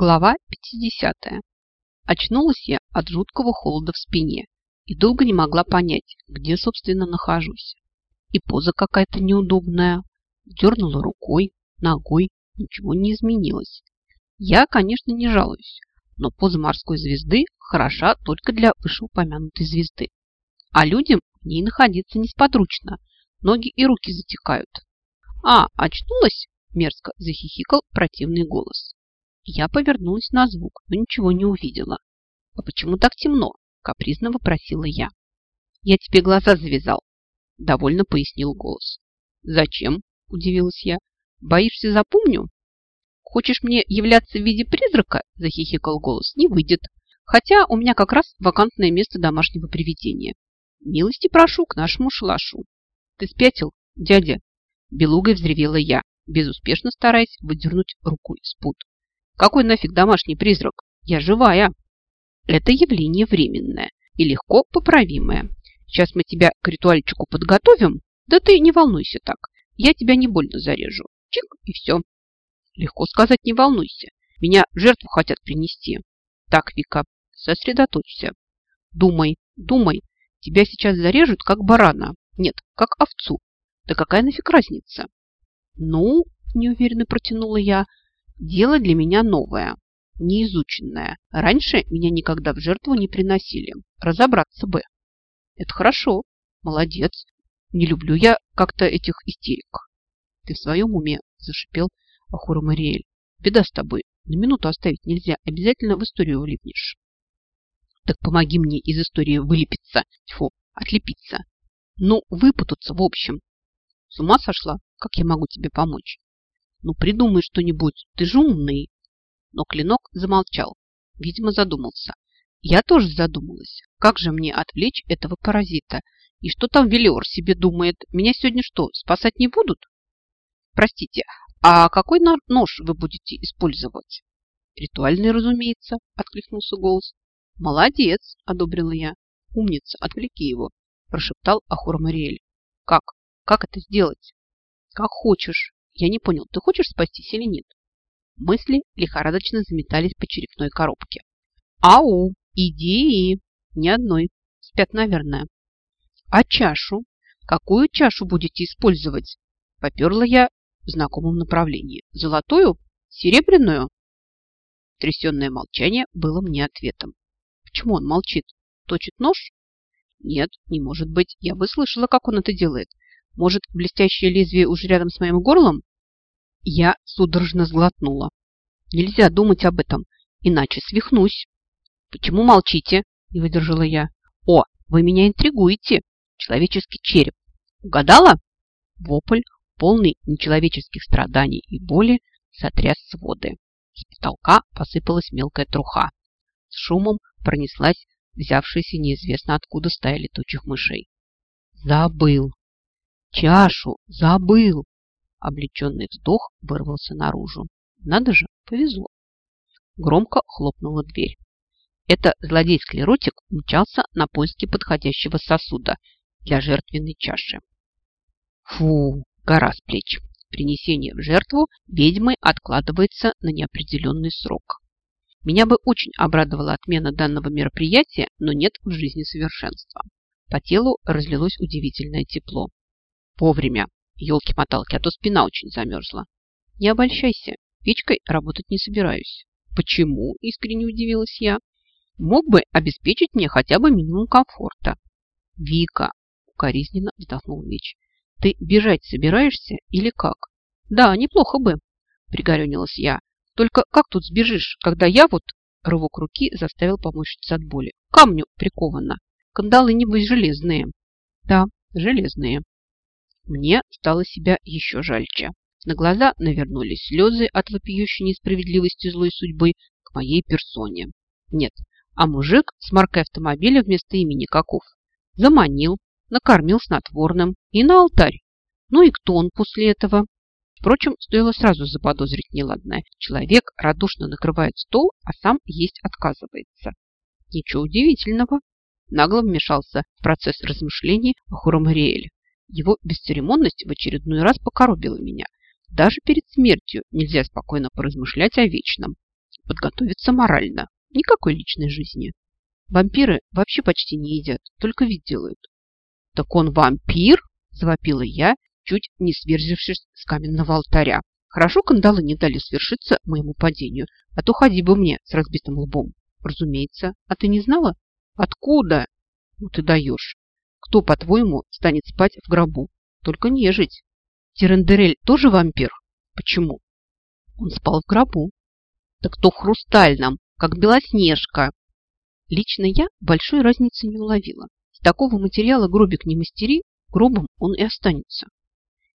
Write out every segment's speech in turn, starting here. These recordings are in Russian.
Глава 50. Очнулась я от жуткого холода в спине и долго не могла понять, где, собственно, нахожусь. И поза какая-то неудобная. Дернула рукой, ногой, ничего не изменилось. Я, конечно, не жалуюсь, но поза морской звезды хороша только для вышеупомянутой звезды. А людям в ней находиться несподручно, ноги и руки затекают. А, очнулась? Мерзко захихикал противный голос. Я повернулась на звук, но ничего не увидела. «А почему так темно?» – капризно вопросила я. «Я тебе глаза завязал», – довольно пояснил голос. «Зачем?» – удивилась я. «Боишься, запомню?» «Хочешь мне являться в виде призрака?» – захихикал голос. «Не выйдет. Хотя у меня как раз вакантное место домашнего привидения. Милости прошу к нашему шалашу». «Ты спятил, дядя?» Белугой взревела я, безуспешно стараясь выдернуть руку из пут. Какой нафиг домашний призрак? Я живая. Это явление временное и легко поправимое. Сейчас мы тебя к ритуальчику подготовим. Да ты не волнуйся так. Я тебя не больно зарежу. Чик, и все. Легко сказать, не волнуйся. Меня жертву хотят принести. Так, Вика, сосредоточься. Думай, думай. Тебя сейчас зарежут, как барана. Нет, как овцу. Да какая нафиг разница? Ну, неуверенно протянула я, Дело для меня новое, неизученное. Раньше меня никогда в жертву не приносили. Разобраться бы. Это хорошо. Молодец. Не люблю я как-то этих истерик. Ты в своем уме, зашипел Ахура Мариэль. Беда с тобой. На минуту оставить нельзя. Обязательно в историю влипнешь. Так помоги мне из истории вылепиться. Тьфу, отлепиться. Ну, выпутаться, в общем. С ума сошла? Как я могу тебе помочь? Ну, придумай что-нибудь, ты же умный. Но Клинок замолчал, видимо, задумался. Я тоже задумалась, как же мне отвлечь этого паразита? И что там Велиор себе думает? Меня сегодня что, спасать не будут? Простите, а какой нож вы будете использовать? Ритуальный, разумеется, откликнулся голос. Молодец, одобрила я. Умница, отвлеки его, прошептал Ахур Мариэль. Как? Как это сделать? Как хочешь. Я не понял, ты хочешь спастись или нет? Мысли лихорадочно заметались по черепной коробке. Ау, идеи! Ни одной. Спят, наверное. А чашу? Какую чашу будете использовать? Поперла я в знакомом направлении. Золотую? Серебряную? Трясенное молчание было мне ответом. Почему он молчит? Точит нож? Нет, не может быть. Я бы слышала, как он это делает. Может, блестящее лезвие уже рядом с моим горлом? Я судорожно сглотнула. Нельзя думать об этом, иначе свихнусь. Почему молчите? Не выдержала я. О, вы меня интригуете. Человеческий череп. Угадала? Вопль, полный нечеловеческих страданий и боли, сотряс своды. С потолка посыпалась мелкая труха. С шумом пронеслась взявшаяся неизвестно откуда стая летучих мышей. Забыл. Чашу забыл. Облеченный вздох вырвался наружу. Надо же, повезло. Громко хлопнула дверь. Это злодейский ротик умчался на поиски подходящего сосуда для жертвенной чаши. Фу, гора с плеч. Принесение в жертву ведьмы откладывается на неопределенный срок. Меня бы очень обрадовала отмена данного мероприятия, но нет в жизни совершенства. По телу разлилось удивительное тепло. Вовремя елки-моталки, а то спина очень замерзла. Не обольщайся, печкой работать не собираюсь. Почему? Искренне удивилась я. Мог бы обеспечить мне хотя бы минимум комфорта. Вика, укоризненно вздохнул меч. Ты бежать собираешься или как? Да, неплохо бы, пригорюнилась я. Только как тут сбежишь, когда я вот рывок руки заставил помочиться от боли. Камню приковано. Кандалы, небось, железные. Да, железные. Мне стало себя еще жальче. На глаза навернулись слезы от вопиющей несправедливости злой судьбы к моей персоне. Нет, а мужик с маркой автомобиля вместо имени каков? Заманил, накормил снотворным и на алтарь. Ну и кто он после этого? Впрочем, стоило сразу заподозрить неладное. Человек радушно накрывает стол, а сам есть отказывается. Ничего удивительного. Нагло вмешался в процесс размышлений Ахурамариэль. Его бесцеремонность в очередной раз покоробила меня. Даже перед смертью нельзя спокойно поразмышлять о вечном. подготовиться морально. Никакой личной жизни. Вампиры вообще почти не едят, только вид делают. Так он вампир? Завопила я, чуть не сверзившись с каменного алтаря. Хорошо кандалы не дали свершиться моему падению, а то ходи бы мне с разбитым лбом. Разумеется. А ты не знала? Откуда? Ну ты даешь. Кто, по-твоему, станет спать в гробу? Только нежить. Тирендерель тоже вампир? Почему? Он спал в гробу. Так то в хрустальном, как Белоснежка. Лично я большой разницы не уловила. С такого материала гробик не мастери, гробом он и останется.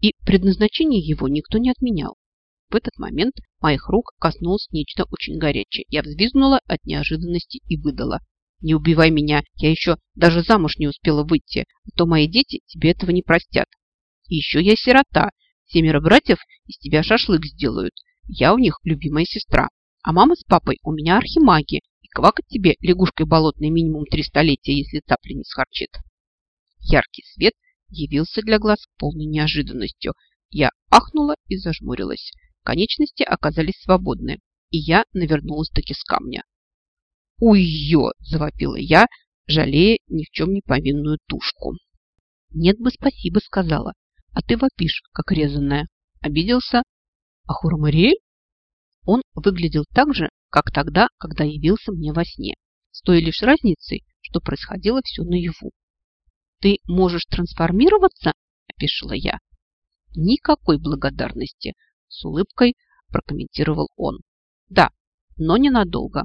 И предназначение его никто не отменял. В этот момент моих рук коснулось нечто очень горячее. Я взвизгнула от неожиданности и выдала. «Не убивай меня, я еще даже замуж не успела выйти, а то мои дети тебе этого не простят. И еще я сирота, семеро братьев из тебя шашлык сделают. Я у них любимая сестра. А мама с папой у меня архимаги, и квакать тебе лягушкой болотной минимум три столетия, если цапля не схарчит. Яркий свет явился для глаз полной неожиданностью. Я ахнула и зажмурилась. Конечности оказались свободны, и я навернулась-таки с камня. «Уй-ё!» – завопила я, жалея ни в чем не повинную тушку. «Нет бы спасибо», – сказала, – «а ты вопишь, как резаная». Обиделся. «А Хурамариэль?» Он выглядел так же, как тогда, когда явился мне во сне, с той лишь разницей, что происходило все наяву. «Ты можешь трансформироваться?» – опишила я. «Никакой благодарности», – с улыбкой прокомментировал он. «Да, но ненадолго.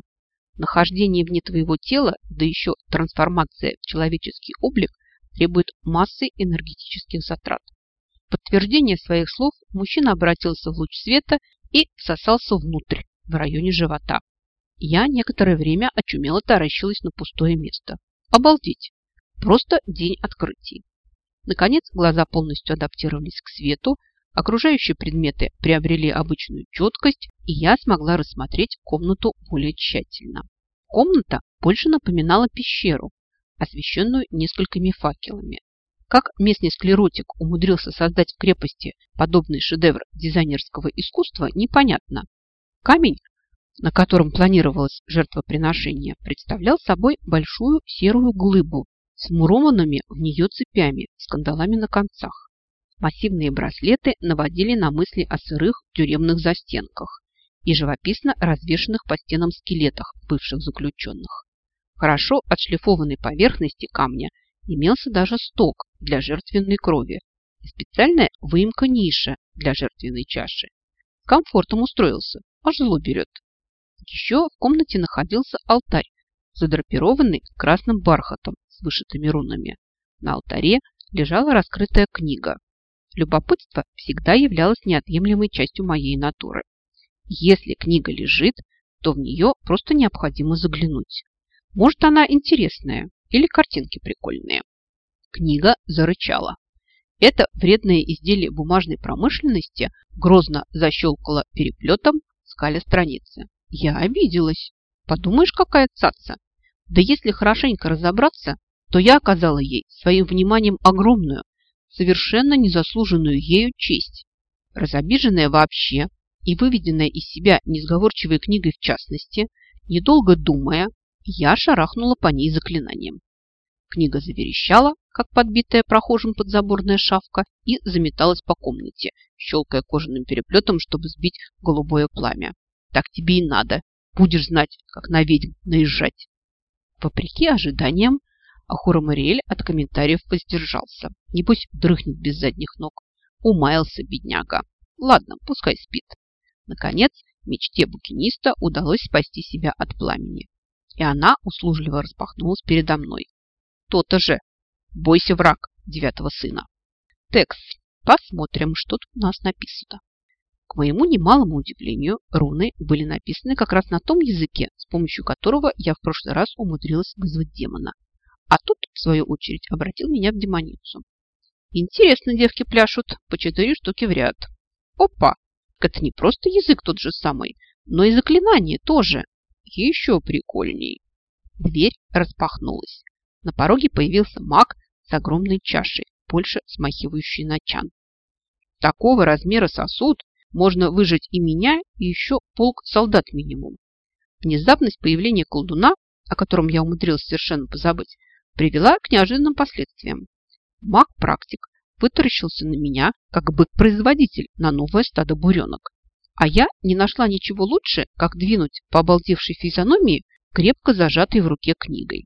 Нахождение вне твоего тела, да еще трансформация в человеческий облик требует массы энергетических затрат. В подтверждение своих слов мужчина обратился в луч света и всосался внутрь, в районе живота. Я некоторое время очумело таращилась на пустое место. Обалдеть! Просто день открытий. Наконец глаза полностью адаптировались к свету, окружающие предметы приобрели обычную четкость, и я смогла рассмотреть комнату более тщательно. Комната больше напоминала пещеру, освещенную несколькими факелами. Как местный склеротик умудрился создать в крепости подобный шедевр дизайнерского искусства, непонятно. Камень, на котором планировалось жертвоприношение, представлял собой большую серую глыбу с мурованными в нее цепями с кандалами на концах. Массивные браслеты наводили на мысли о сырых тюремных застенках и живописно развешенных по стенам скелетах бывших заключенных. Хорошо отшлифованной поверхности камня имелся даже сток для жертвенной крови и специальная выемка-ниша для жертвенной чаши. С комфортом устроился, аж зло берет. Еще в комнате находился алтарь, задрапированный красным бархатом с вышитыми рунами. На алтаре лежала раскрытая книга. Любопытство всегда являлось неотъемлемой частью моей натуры. Если книга лежит, то в нее просто необходимо заглянуть. Может, она интересная или картинки прикольные. Книга зарычала. Это вредное изделие бумажной промышленности грозно защелкало переплетом скаля страницы. Я обиделась. Подумаешь, какая цаца. Да если хорошенько разобраться, то я оказала ей своим вниманием огромную, совершенно незаслуженную ею честь. Разобиженная вообще и выведенная из себя несговорчивой книгой в частности, недолго думая, я шарахнула по ней заклинанием. Книга заверещала, как подбитая прохожим подзаборная шавка, и заметалась по комнате, щелкая кожаным переплетом, чтобы сбить голубое пламя. Так тебе и надо. Будешь знать, как на ведьм наезжать. Вопреки ожиданиям, Ахура Мариэль от комментариев воздержался. Небось, дрыхнет без задних ног. Умаялся бедняга. Ладно, пускай спит. Наконец, мечте букиниста удалось спасти себя от пламени. И она услужливо распахнулась передо мной. То-то же. Бойся враг девятого сына. Текст. Посмотрим, что тут у нас написано. К моему немалому удивлению, руны были написаны как раз на том языке, с помощью которого я в прошлый раз умудрилась вызвать демона. А тут, в свою очередь, обратил меня в демоницу. Интересно девки пляшут, по четыре штуки в ряд. Опа! Это не просто язык тот же самый, но и заклинание тоже. Еще прикольней. Дверь распахнулась. На пороге появился маг с огромной чашей, больше смахивающей на чан. Такого размера сосуд можно выжать и меня, и еще полк солдат минимум. Внезапность появления колдуна, о котором я умудрилась совершенно позабыть, привела к неожиданным последствиям. Маг-практик вытаращился на меня, как бык-производитель на новое стадо буренок. А я не нашла ничего лучше, как двинуть по обалдевшей физиономии крепко зажатой в руке книгой.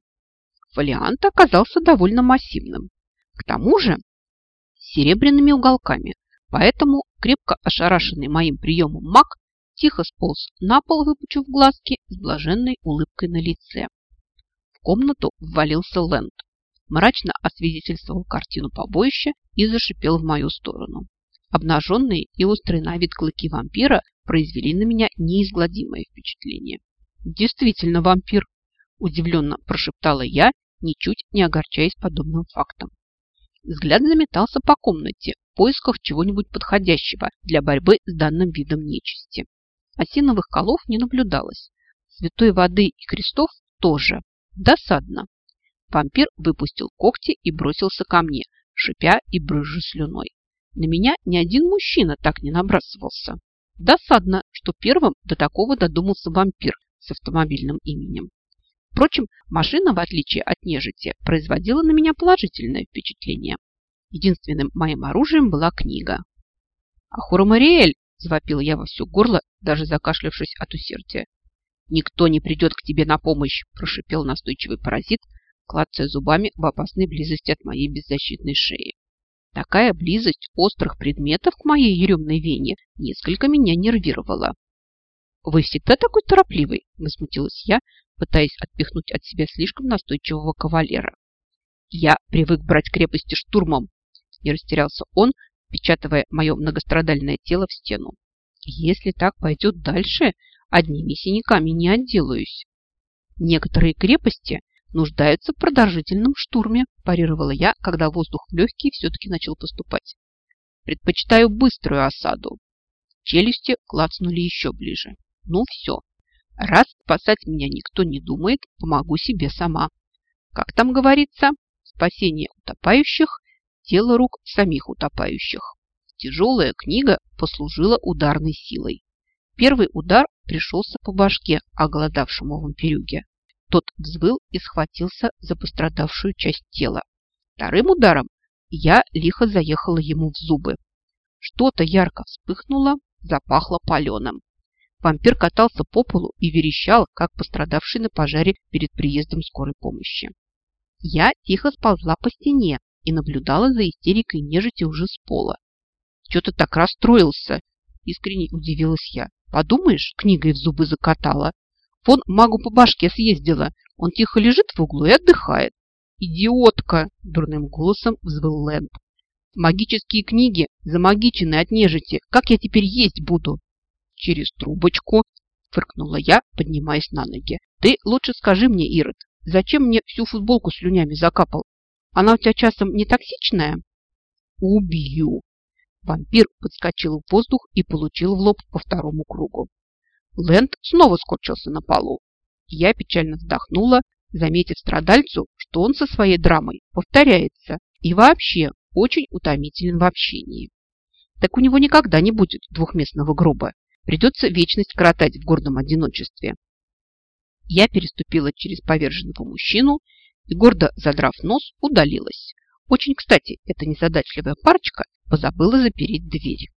Фолиант оказался довольно массивным. К тому же серебряными уголками, поэтому крепко ошарашенный моим приемом маг тихо сполз на пол, выпучив глазки с блаженной улыбкой на лице. Комнату ввалился Лэнд, мрачно освидетельствовал картину побоища и зашипел в мою сторону. Обнаженные и острые на вид клыки вампира произвели на меня неизгладимое впечатление. «Действительно вампир!» – удивленно прошептала я, ничуть не огорчаясь подобным фактом. Взгляд заметался по комнате в поисках чего-нибудь подходящего для борьбы с данным видом нечисти. Осиновых колов не наблюдалось. Святой воды и крестов тоже. Досадно. Вампир выпустил когти и бросился ко мне, шипя и брызжа слюной. На меня ни один мужчина так не набрасывался. Досадно, что первым до такого додумался вампир с автомобильным именем. Впрочем, машина, в отличие от нежити, производила на меня положительное впечатление. Единственным моим оружием была книга. «Ахура Мариэль!» – завопила я во все горло, даже закашлявшись от усердия. «Никто не придет к тебе на помощь!» – прошипел настойчивый паразит, клацая зубами в опасной близости от моей беззащитной шеи. Такая близость острых предметов к моей еремной вене несколько меня нервировала. «Вы всегда такой торопливый?» – возмутилась я, пытаясь отпихнуть от себя слишком настойчивого кавалера. «Я привык брать крепости штурмом!» – не растерялся он, впечатывая мое многострадальное тело в стену. «Если так пойдет дальше, одними синяками не отделаюсь. Некоторые крепости нуждаются в продолжительном штурме», – парировала я, когда воздух в легкие все-таки начал поступать. «Предпочитаю быструю осаду». Челюсти клацнули еще ближе. Ну все. Раз спасать меня никто не думает, помогу себе сама. Как там говорится, спасение утопающих – дело рук самих утопающих. Тяжелая книга послужила ударной силой. Первый удар пришелся по башке оголодавшему вампирюге. Тот взвыл и схватился за пострадавшую часть тела. Вторым ударом я лихо заехала ему в зубы. Что-то ярко вспыхнуло, запахло паленым. Вампир катался по полу и верещал, как пострадавший на пожаре перед приездом скорой помощи. Я тихо сползла по стене и наблюдала за истерикой нежити уже с пола. «Что-то так расстроился!» – искренне удивилась я. «Подумаешь, книгой в зубы закатала. Вон магу по башке съездила. Он тихо лежит в углу и отдыхает. «Идиотка!» – дурным голосом взвыл Лэнд. «Магические книги замагичены от нежити. Как я теперь есть буду?» через трубочку, фыркнула я, поднимаясь на ноги. Ты лучше скажи мне, Ирод, зачем мне всю футболку слюнями закапал? Она у тебя часом не токсичная? Убью! Вампир подскочил в воздух и получил в лоб по второму кругу. Лэнд снова скорчился на полу. Я печально вздохнула, заметив страдальцу, что он со своей драмой повторяется и вообще очень утомителен в общении. Так у него никогда не будет двухместного гроба. Придется вечность коротать в гордом одиночестве. Я переступила через поверженного мужчину и, гордо задрав нос, удалилась. Очень кстати, эта незадачливая парочка позабыла запереть дверь.